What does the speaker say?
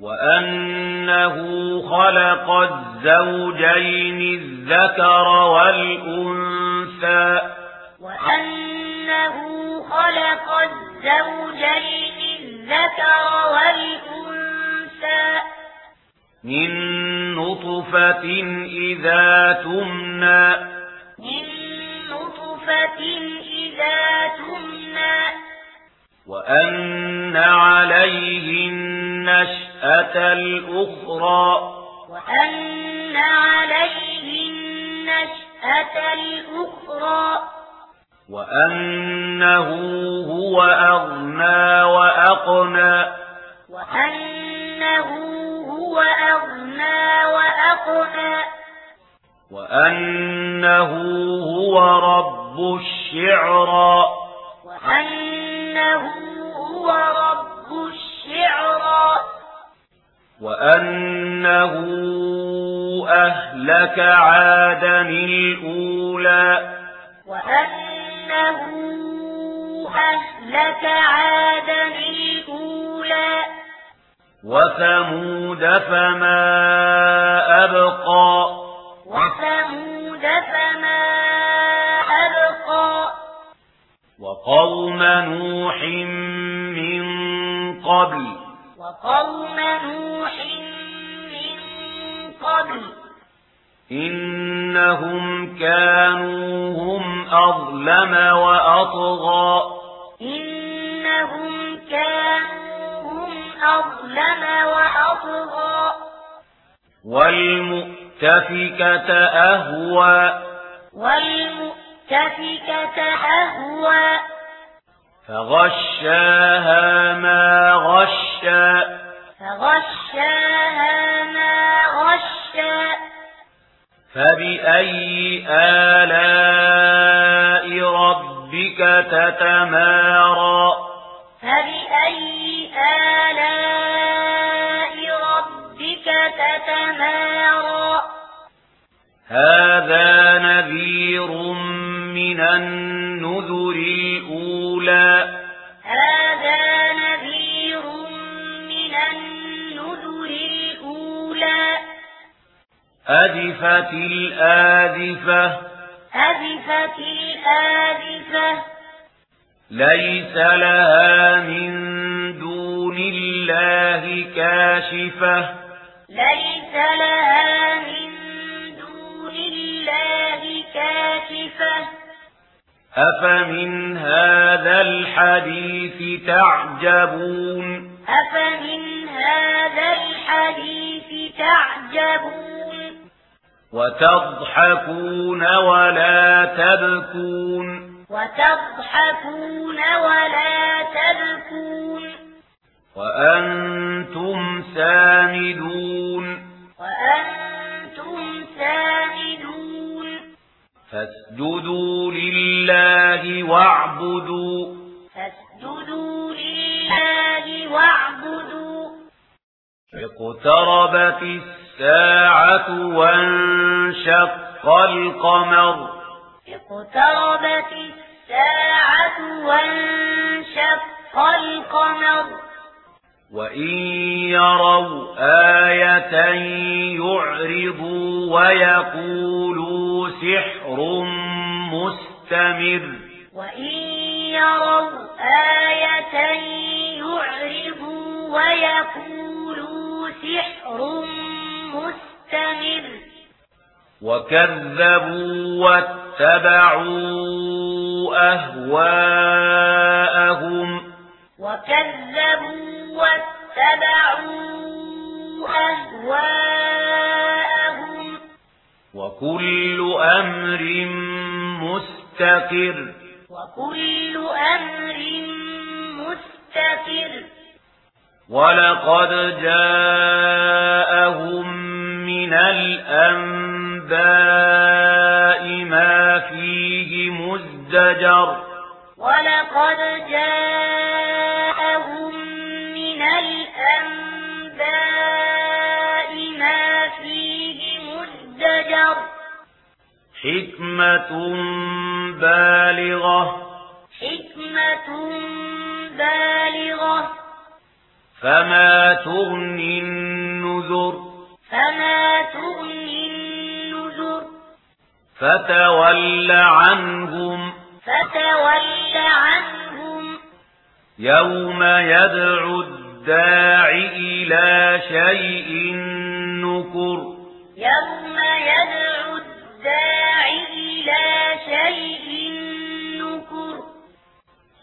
وأنه خلق الزوجين الذكر والأنثى وأنه خلق الزوجين الذكر والأنثى من نطفة إذا تمنى من نطفة إذا تمنى وأن عليه النشر أتى الأخرى وأن عليه النشأة الأخرى وأنه هو أغنى وأقنى وأنه هو أغنى وأقنى وأنه هو رب الشعرى وأنه هو رب الشعرى وأنه أهلك عادا الأولى وأنه أهلك عادا الأولى وثمود فما أبقى وثمود فما أبقى وقوم نوح من قبل قوم نوح من قبل. إنهم كانوا هم أظلم وأطغى. إنهم كانوا هم أظلم وأطغى. والمؤتفكة أهوى. والمؤتفكة أهوى. فغشاها ما غشا. فغشاها ما غشا. فبأي آلاء ربك تتمارى من النذر الأولى هذا نذير من النذر الأولى أذفت الآذفة أذفت الآذفة ليس لها من دون الله كاشفة ليس لها من دون الله كاشفة أفمن هذا الحديث تعجبون أفمن هذا الحديث تعجبون وتضحكون ولا تبكون وتضحكون ولا تبكون وأنتم سامدون لله واعبدوا. فاسجدوا لله واعبدوا. اقتربت الساعة وانشق القمر. اقتربت الساعة وانشق القمر. وَإِن يَرَوْا آيَةً يُعْرِضُوا وَيَقُولُوا سِحْرٌ مُسْتَمِرٌّ. وَإِن يَرَوْا آيَةً يُعْرِضُوا وَيَقُولُوا سِحْرٌ مُسْتَمِرٌّ وَكَذَّبُوا وَاتَّبَعُوا أَهْوَاءَهُمْ وَكَذَّبُوا وَاتَّبَعُوا أَهْوَاءَهُمْ وَكُلُّ أَمْرٍ مُسْتَقِرٌّ كل أمر مستقر. ولقد جاءهم من الأنباء ما فيه مزدجر. ولقد جاءهم من الأنباء ما فيه مزدجر. حكمة بالغة. بالغة فما تغني النذر فما تغني النذر فتول عنهم فتول عنهم يوم يدعو الداعي إلى شيء نكر يوم يدعو الداعي إلى شيء نكر